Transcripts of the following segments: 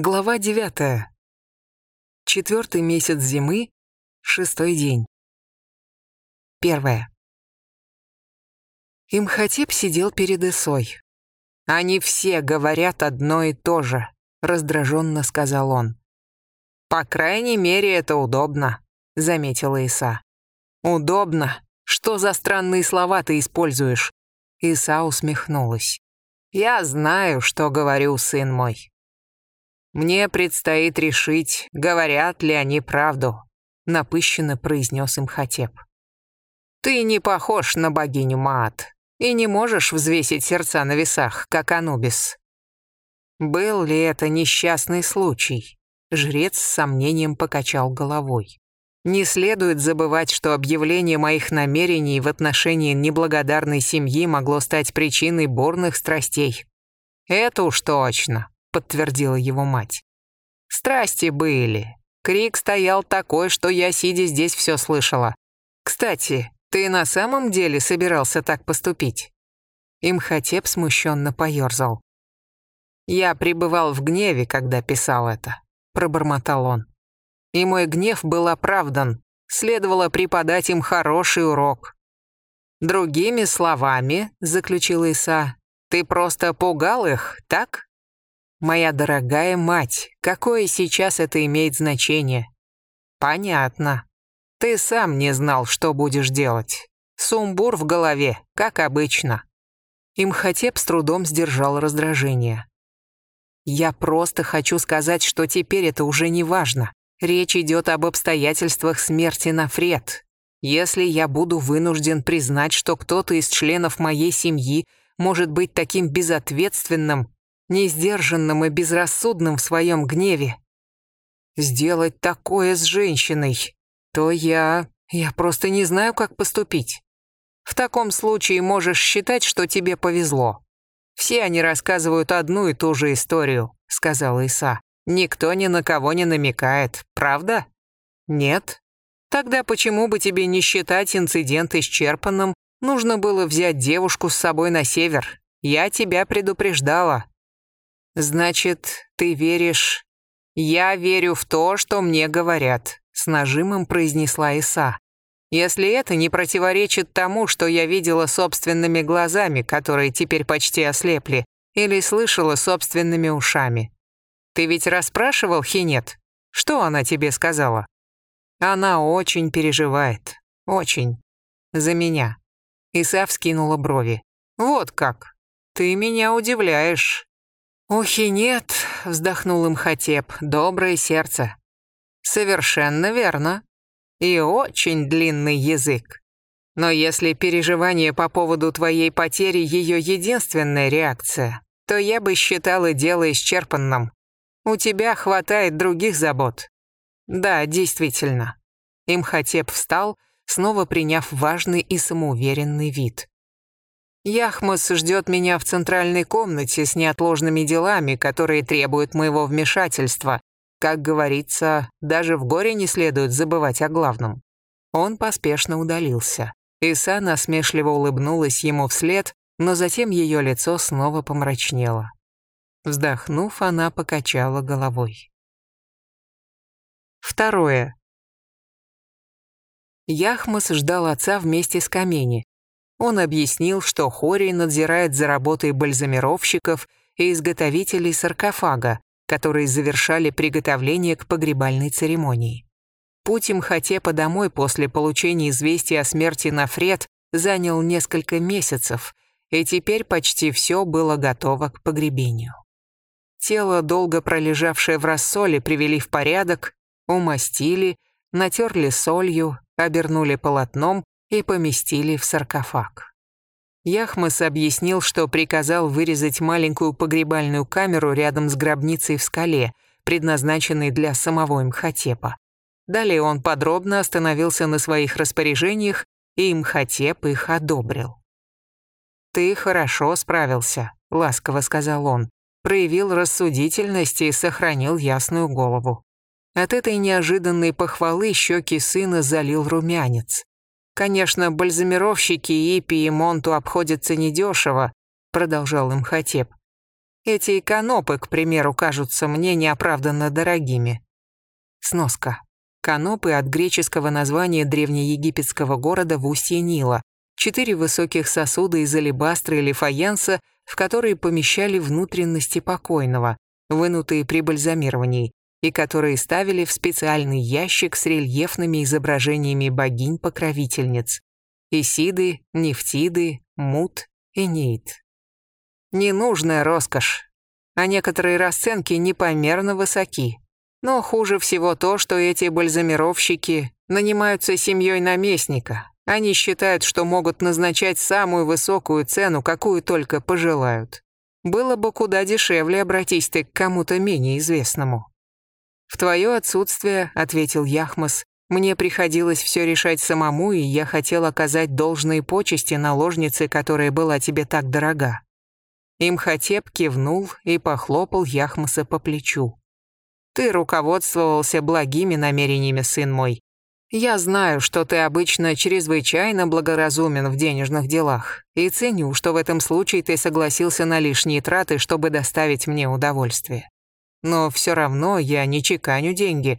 Глава девятая. Четвертый месяц зимы, шестой день. Первое. Имхотеп сидел перед Исой. «Они все говорят одно и то же», — раздраженно сказал он. «По крайней мере, это удобно», — заметила Иса. «Удобно? Что за странные слова ты используешь?» Иса усмехнулась. «Я знаю, что говорю, сын мой. «Мне предстоит решить, говорят ли они правду», — напыщенно произнес им Хатеп. «Ты не похож на богиню Маат и не можешь взвесить сердца на весах, как Анубис». «Был ли это несчастный случай?» Жрец с сомнением покачал головой. «Не следует забывать, что объявление моих намерений в отношении неблагодарной семьи могло стать причиной бурных страстей. Это уж точно подтвердила его мать. Страсти были. Крик стоял такой, что я, сидя здесь, все слышала. Кстати, ты на самом деле собирался так поступить? Имхотеп смущенно поерзал. Я пребывал в гневе, когда писал это, пробормотал он. И мой гнев был оправдан. Следовало преподать им хороший урок. Другими словами, заключил Иса, ты просто пугал их, так? Моя дорогая мать, какое сейчас это имеет значение? Понятно. Ты сам не знал, что будешь делать. Сумбур в голове, как обычно. Имхотеп с трудом сдержал раздражение. Я просто хочу сказать, что теперь это уже не важно. Речь идет об обстоятельствах смерти Нафред. Если я буду вынужден признать, что кто-то из членов моей семьи может быть таким безответственным, несдержанным и безрассудным в своем гневе, сделать такое с женщиной, то я... я просто не знаю, как поступить. В таком случае можешь считать, что тебе повезло. Все они рассказывают одну и ту же историю, сказала Иса. Никто ни на кого не намекает, правда? Нет? Тогда почему бы тебе не считать инцидент исчерпанным? Нужно было взять девушку с собой на север. Я тебя предупреждала. «Значит, ты веришь...» «Я верю в то, что мне говорят», — с нажимом произнесла Иса. «Если это не противоречит тому, что я видела собственными глазами, которые теперь почти ослепли, или слышала собственными ушами. Ты ведь расспрашивал Хинет? Что она тебе сказала?» «Она очень переживает. Очень. За меня». Иса вскинула брови. «Вот как. Ты меня удивляешь. «Охи нет», — вздохнул им Хатеп, — «доброе сердце». «Совершенно верно. И очень длинный язык. Но если переживание по поводу твоей потери ее единственная реакция, то я бы считала дело исчерпанным. У тебя хватает других забот». «Да, действительно». Имхотеп встал, снова приняв важный и самоуверенный вид. Яхмос ждет меня в центральной комнате с неотложными делами, которые требуют моего вмешательства. Как говорится, даже в горе не следует забывать о главном. Он поспешно удалился. Иса насмешливо улыбнулась ему вслед, но затем ее лицо снова помрачнело. Вздохнув, она покачала головой. Второе. Яхмос ждал отца вместе с Камени. Он объяснил, что Хорий надзирает за работой бальзамировщиков и изготовителей саркофага, которые завершали приготовление к погребальной церемонии. Путь Имхотепа домой после получения известия о смерти Нафред занял несколько месяцев, и теперь почти все было готово к погребению. Тело, долго пролежавшее в рассоле, привели в порядок, умастили, натерли солью, обернули полотном и поместили в саркофаг. Яхмас объяснил, что приказал вырезать маленькую погребальную камеру рядом с гробницей в скале, предназначенной для самого Имхотепа. Далее он подробно остановился на своих распоряжениях, и Имхотеп их одобрил. «Ты хорошо справился», — ласково сказал он. Проявил рассудительность и сохранил ясную голову. От этой неожиданной похвалы щеки сына залил румянец. Конечно, бальзамировщики Ипи и Монту обходятся недешево, продолжал им Хатеп. Эти канопы, к примеру, кажутся мне неоправданно дорогими. Сноска. Канопы от греческого названия древнеегипетского города в устье Нила. Четыре высоких сосуда из алебастра или фаянса, в которые помещали внутренности покойного, вынутые при бальзамировании, и которые ставили в специальный ящик с рельефными изображениями богинь-покровительниц. Исиды, Нефтиды, Мут и Нейт. Ненужная роскошь, а некоторые расценки непомерно высоки. Но хуже всего то, что эти бальзамировщики нанимаются семьей наместника. Они считают, что могут назначать самую высокую цену, какую только пожелают. Было бы куда дешевле, обратись ты к кому-то менее известному. «В твое отсутствие», — ответил Яхмас, «мне приходилось все решать самому, и я хотел оказать должные почести наложнице, которая была тебе так дорога». Имхотеп кивнул и похлопал Яхмаса по плечу. Ты руководствовался благими намерениями, сын мой. Я знаю, что ты обычно чрезвычайно благоразумен в денежных делах, и ценю, что в этом случае ты согласился на лишние траты, чтобы доставить мне удовольствие. Но все равно я не чеканю деньги,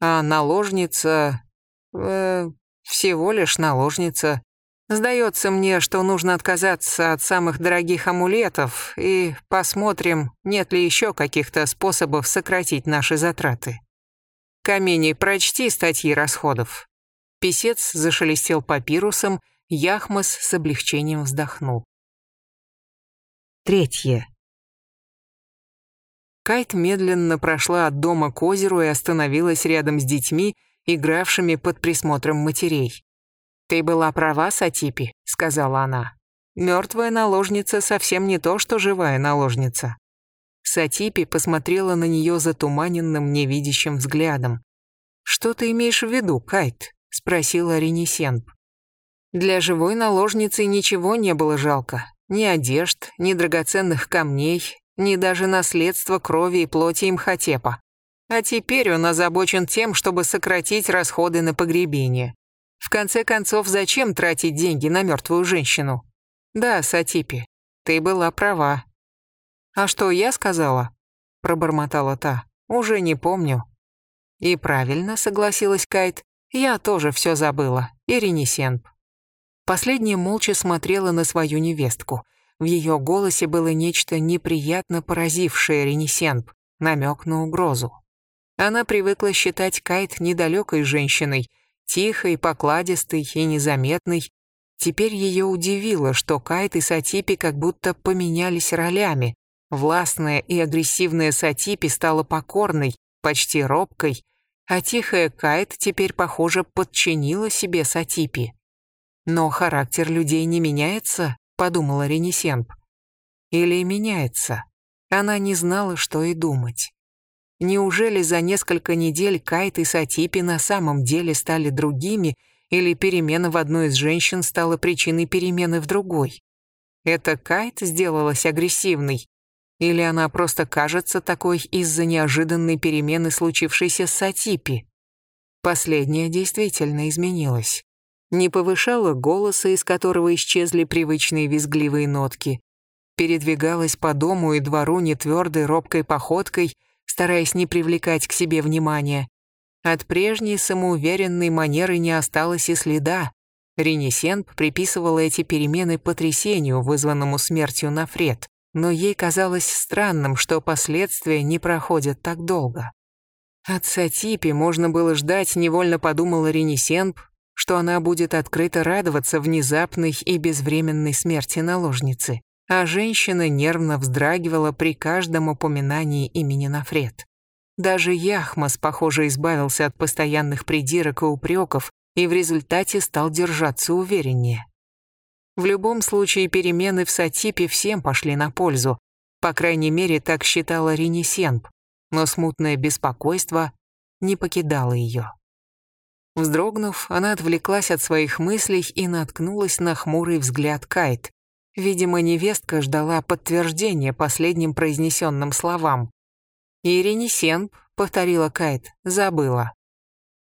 а наложница... Э, всего лишь наложница. Сдается мне, что нужно отказаться от самых дорогих амулетов и посмотрим, нет ли еще каких-то способов сократить наши затраты. Камени, прочти статьи расходов. Песец зашелестел папирусом, Яхмас с облегчением вздохнул. Третье. Кайт медленно прошла от дома к озеру и остановилась рядом с детьми, игравшими под присмотром матерей. «Ты была права, Сатипи», — сказала она. «Мертвая наложница совсем не то, что живая наложница». Сатипи посмотрела на нее затуманенным, невидящим взглядом. «Что ты имеешь в виду, Кайт?» — спросила Ренесенп. Для живой наложницы ничего не было жалко. Ни одежд, ни драгоценных камней, ни даже наследства крови и плоти Имхотепа. А теперь он озабочен тем, чтобы сократить расходы на погребение. В конце концов, зачем тратить деньги на мертвую женщину? Да, Сатипи, ты была права. А что я сказала? Пробормотала та. Уже не помню. И правильно, согласилась Кайт. Я тоже все забыла. И Ренесенп. Последняя молча смотрела на свою невестку. В ее голосе было нечто неприятно поразившее Ренесенп, намек на угрозу. Она привыкла считать Кайт недалекой женщиной, тихой, покладистой и незаметной. Теперь ее удивило, что Кайт и Сатипи как будто поменялись ролями. Властная и агрессивная Сатипи стала покорной, почти робкой, а тихая Кайт теперь, похоже, подчинила себе Сатипи. «Но характер людей не меняется», — подумала Ренесенп. «Или меняется?» Она не знала, что и думать. Неужели за несколько недель Кайт и Сатипи на самом деле стали другими, или перемена в одной из женщин стала причиной перемены в другой? Это Кайт сделалась агрессивной? Или она просто кажется такой из-за неожиданной перемены, случившейся с Сатипи? Последняя действительно изменилась. Не повышала голоса, из которого исчезли привычные визгливые нотки. Передвигалась по дому и двору нетвердой робкой походкой — стараясь не привлекать к себе внимания. От прежней самоуверенной манеры не осталось и следа. Ренесенп приписывала эти перемены потрясению, вызванному смертью Нафред, но ей казалось странным, что последствия не проходят так долго. От Сатипи можно было ждать, невольно подумала Ренесенп, что она будет открыто радоваться внезапной и безвременной смерти наложницы а женщина нервно вздрагивала при каждом упоминании имени Нафред. Даже Яхмас, похоже, избавился от постоянных придирок и упреков и в результате стал держаться увереннее. В любом случае перемены в Сатипе всем пошли на пользу, по крайней мере, так считала Ренесенп, но смутное беспокойство не покидало ее. Вздрогнув, она отвлеклась от своих мыслей и наткнулась на хмурый взгляд Кайт, Видимо, невестка ждала подтверждения последним произнесенным словам. «И Ренесенп», — повторила Кайт, — «забыла».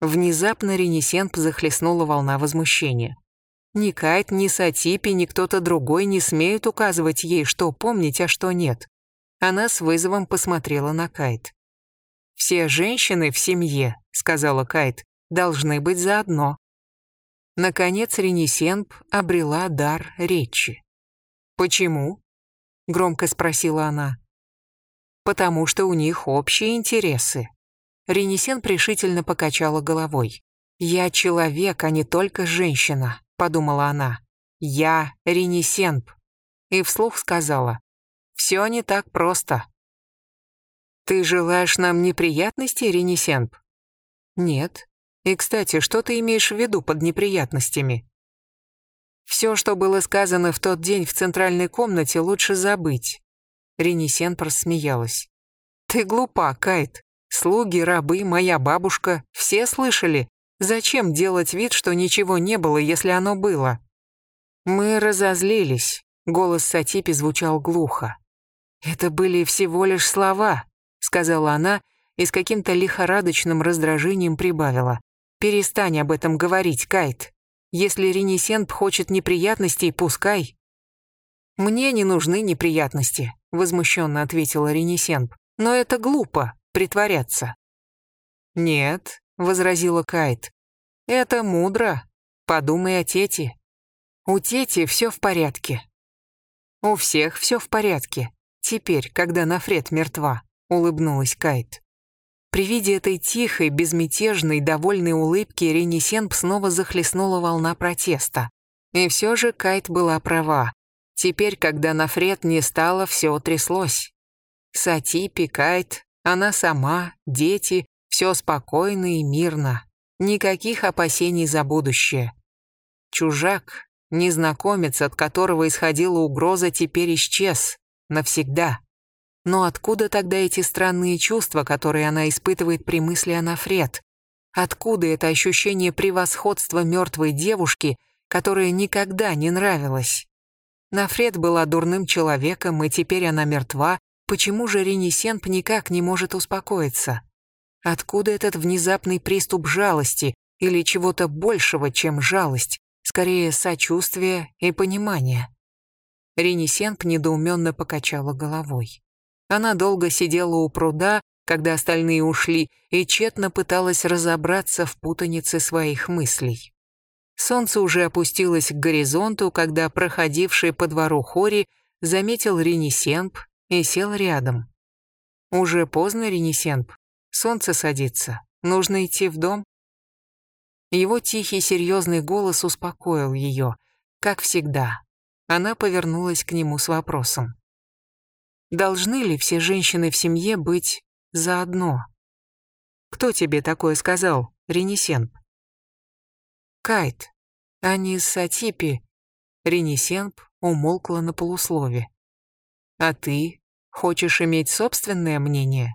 Внезапно Ренесенп захлестнула волна возмущения. Ни Кайт, ни Сатипи, ни кто-то другой не смеют указывать ей, что помнить, а что нет. Она с вызовом посмотрела на Кайт. «Все женщины в семье», — сказала Кайт, — «должны быть заодно». Наконец Ренесенп обрела дар речи. «Почему?» — громко спросила она. «Потому что у них общие интересы». Ренесен решительно покачала головой. «Я человек, а не только женщина», — подумала она. «Я Ренесенп». И вслух сказала. «Все не так просто». «Ты желаешь нам неприятностей, Ренесенп?» «Нет. И, кстати, что ты имеешь в виду под неприятностями?» Все, что было сказано в тот день в центральной комнате, лучше забыть. Ренесен просмеялась. Ты глупа, Кайт. Слуги, рабы, моя бабушка, все слышали. Зачем делать вид, что ничего не было, если оно было? Мы разозлились. Голос Сатипи звучал глухо. Это были всего лишь слова, сказала она и с каким-то лихорадочным раздражением прибавила. Перестань об этом говорить, Кайт. Если Ренесент хочет неприятностей, пускай». «Мне не нужны неприятности», — возмущенно ответила Ренесент. «Но это глупо, притворяться». «Нет», — возразила Кайт. «Это мудро. Подумай о Тете. У Тети все в порядке». «У всех все в порядке. Теперь, когда Нафред мертва», — улыбнулась Кайт. При виде этой тихой, безмятежной, довольной улыбки Ренесенп снова захлестнула волна протеста. И все же Кайт была права. Теперь, когда Нафред не стало, все тряслось. Сатипи, Кайт, она сама, дети, все спокойно и мирно. Никаких опасений за будущее. Чужак, незнакомец, от которого исходила угроза, теперь исчез. Навсегда. Но откуда тогда эти странные чувства, которые она испытывает при мысли о Нафред? Откуда это ощущение превосходства мертвой девушки, которая никогда не нравилась? Нафред была дурным человеком, и теперь она мертва. Почему же Ренесенп никак не может успокоиться? Откуда этот внезапный приступ жалости или чего-то большего, чем жалость, скорее сочувствие и понимание? Ренесенп недоуменно покачала головой. Она долго сидела у пруда, когда остальные ушли, и тщетно пыталась разобраться в путанице своих мыслей. Солнце уже опустилось к горизонту, когда проходивший по двору Хори заметил Ренесенп и сел рядом. «Уже поздно, Ренесенп. Солнце садится. Нужно идти в дом?» Его тихий серьезный голос успокоил ее, как всегда. Она повернулась к нему с вопросом. Должны ли все женщины в семье быть заодно? Кто тебе такое сказал, Ренесенп? Кайт, а не Сатипи. Ренесенп умолкла на полуслове. А ты хочешь иметь собственное мнение?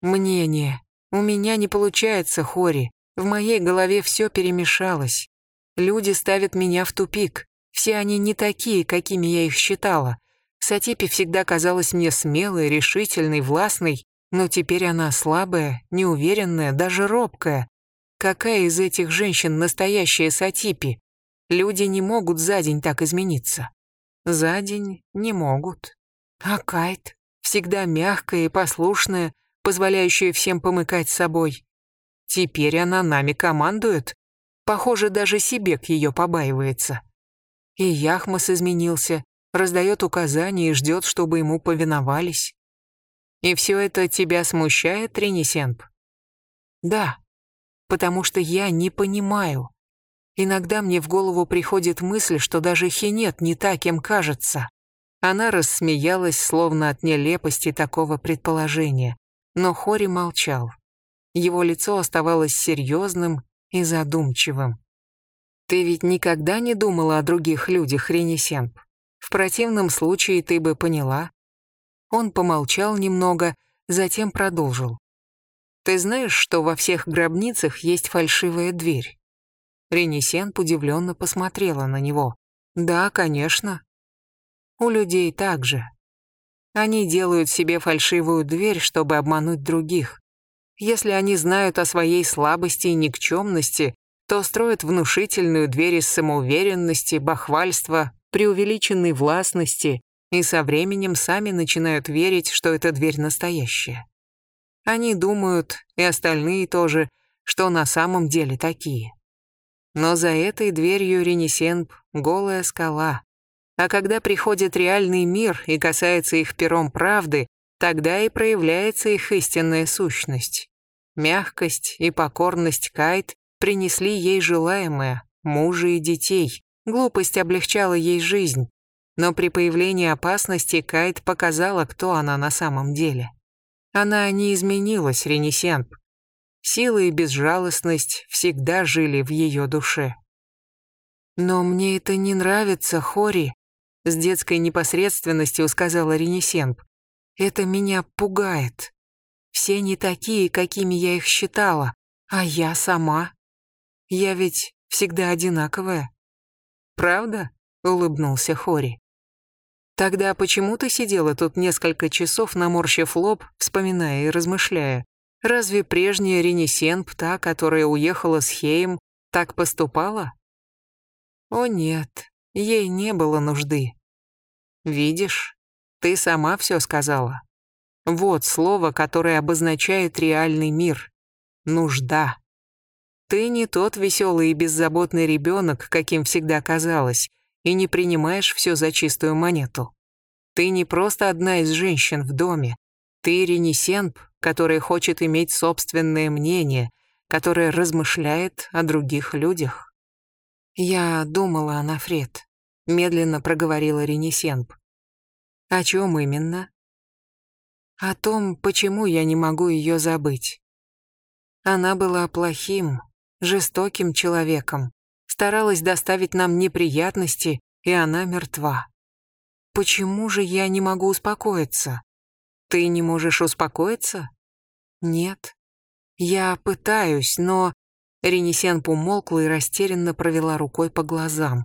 Мнение. У меня не получается, Хори. В моей голове все перемешалось. Люди ставят меня в тупик. Все они не такие, какими я их считала. Сатипи всегда казалась мне смелой, решительной, властной, но теперь она слабая, неуверенная, даже робкая. Какая из этих женщин настоящая Сатипи? Люди не могут за день так измениться. За день не могут. А Кайт всегда мягкая и послушная, позволяющая всем помыкать собой. Теперь она нами командует. Похоже, даже себе к ее побаивается. И Яхмас изменился, раздает указания и ждет, чтобы ему повиновались. И все это тебя смущает, Ренесенп? Да, потому что я не понимаю. Иногда мне в голову приходит мысль, что даже Хинет не так, кем кажется. Она рассмеялась, словно от нелепости такого предположения. Но Хори молчал. Его лицо оставалось серьезным и задумчивым. «Ты ведь никогда не думала о других людях, Ренесенп?» В противном случае ты бы поняла». Он помолчал немного, затем продолжил. «Ты знаешь, что во всех гробницах есть фальшивая дверь?» Ренесен удивленно посмотрела на него. «Да, конечно. У людей так же. Они делают себе фальшивую дверь, чтобы обмануть других. Если они знают о своей слабости и никчемности, то строят внушительную дверь из самоуверенности, бахвальства, преувеличенной властности и со временем сами начинают верить, что эта дверь настоящая. Они думают, и остальные тоже, что на самом деле такие. Но за этой дверью Ренесенп — голая скала. А когда приходит реальный мир и касается их пером правды, тогда и проявляется их истинная сущность. Мягкость и покорность Кайт принесли ей желаемое, мужа и детей. Глупость облегчала ей жизнь. Но при появлении опасности Кайт показала, кто она на самом деле. Она не изменилась, Ренесенп. Сила и безжалостность всегда жили в ее душе. «Но мне это не нравится, Хори», — с детской непосредственностью сказала Ренесенп. «Это меня пугает. Все не такие, какими я их считала, а я сама. Я ведь всегда одинаковая». «Правда?» — улыбнулся Хори. Тогда почему ты сидела тут несколько часов, наморщив лоб, вспоминая и размышляя? Разве прежняя Ренесенп, та, которая уехала с Хеем, так поступала? О нет, ей не было нужды. Видишь, ты сама все сказала. Вот слово, которое обозначает реальный мир. Нужда. Ты не тот веселый и беззаботный ребенок, каким всегда казалось, и не принимаешь все за чистую монету. Ты не просто одна из женщин в доме. Ты ренесенп, которая хочет иметь собственное мнение, которая размышляет о других людях. Я думала о Нафред, медленно проговорила Ренесенп. О чем именно? О том, почему я не могу ее забыть. Она была плохим, жестоким человеком, старалась доставить нам неприятности, и она мертва. Почему же я не могу успокоиться? Ты не можешь успокоиться? Нет. Я пытаюсь, но... Ренесен умолкла и растерянно провела рукой по глазам.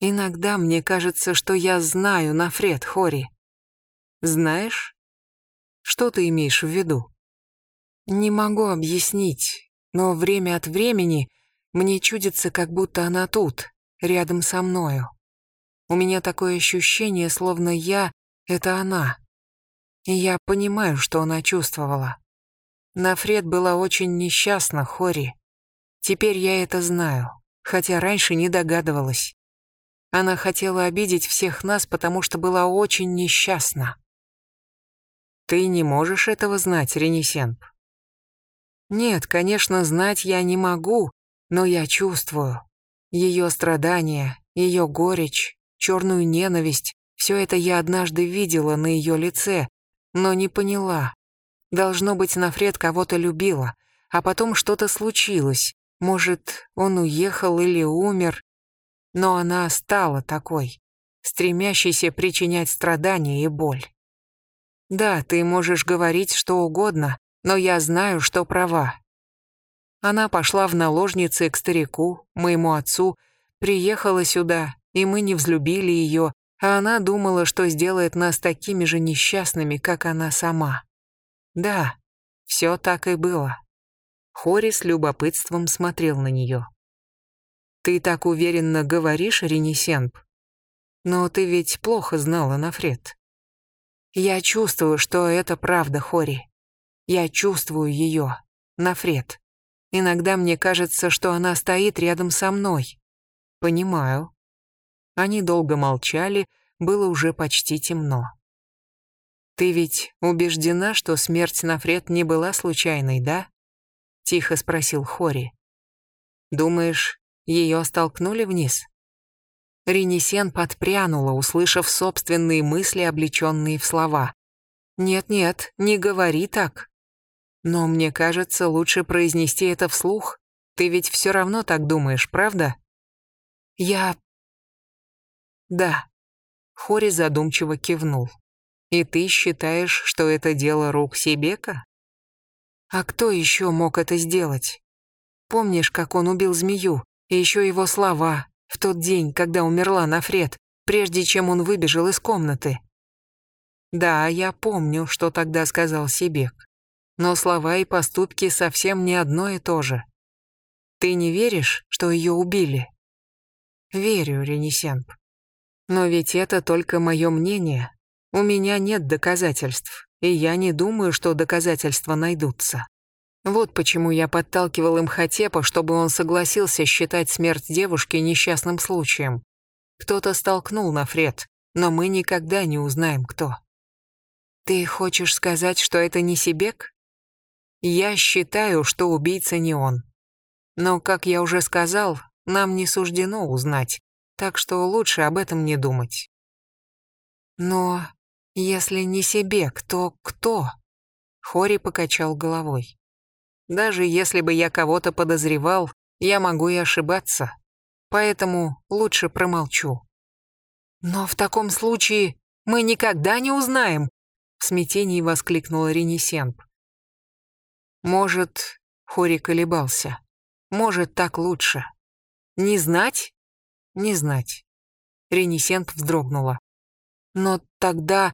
Иногда мне кажется, что я знаю Нафред Хори. Знаешь? Что ты имеешь в виду? Не могу объяснить, но время от времени мне чудится, как будто она тут, рядом со мною. У меня такое ощущение, словно я — это она. И я понимаю, что она чувствовала. Нафред была очень несчастна, Хори. Теперь я это знаю, хотя раньше не догадывалась. Она хотела обидеть всех нас, потому что была очень несчастна. Ты не можешь этого знать, Ренесенп. Нет, конечно, знать я не могу, но я чувствую. Ее страдания, ее горечь, черную ненависть, все это я однажды видела на ее лице, но не поняла. Должно быть, Нафред кого-то любила, а потом что-то случилось. Может, он уехал или умер, но она стала такой, стремящейся причинять страдания и боль. Да, ты можешь говорить что угодно, но я знаю, что права. Она пошла в наложницы к старику, моему отцу, приехала сюда, и мы не взлюбили ее, а она думала, что сделает нас такими же несчастными, как она сама. Да, все так и было. Хори с любопытством смотрел на нее. «Ты так уверенно говоришь, Ренесенп? Но ты ведь плохо знала Нафред». «Я чувствую, что это правда, Хори. Я чувствую ее, Нафред. Иногда мне кажется, что она стоит рядом со мной. Понимаю. Они долго молчали, было уже почти темно. Ты ведь убеждена, что смерть Нафред не была случайной, да? Тихо спросил Хори. Думаешь, ее столкнули вниз? Ренесен подпрянула, услышав собственные мысли, облеченные в слова. «Нет-нет, не говори так. Но мне кажется, лучше произнести это вслух. Ты ведь все равно так думаешь, правда? Я... Да. Хори задумчиво кивнул. И ты считаешь, что это дело рук Сибека? А кто еще мог это сделать? Помнишь, как он убил змею? И еще его слова в тот день, когда умерла Нафред, прежде чем он выбежал из комнаты. Да, я помню, что тогда сказал Сибек но слова и поступки совсем не одно и то же. Ты не веришь, что ее убили? Верю, Ренесенп. Но ведь это только мое мнение, У меня нет доказательств, и я не думаю, что доказательства найдутся. Вот почему я подталкивал им Хатепа, чтобы он согласился считать смерть девушки несчастным случаем. Кто-то столкнул Нафред, но мы никогда не узнаем, кто. Ты хочешь сказать, что это не Сибек? Я считаю, что убийца не он. Но, как я уже сказал, нам не суждено узнать, так что лучше об этом не думать. Но если не Сибек, то кто? Хори покачал головой. Даже если бы я кого-то подозревал, я могу и ошибаться. Поэтому лучше промолчу. Но в таком случае мы никогда не узнаем, в смятении воскликнула Ренесенп. Может, Хори колебался. Может, так лучше. Не знать? Не знать. Ренесенп вздрогнула. Но тогда...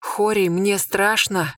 Хори, мне страшно.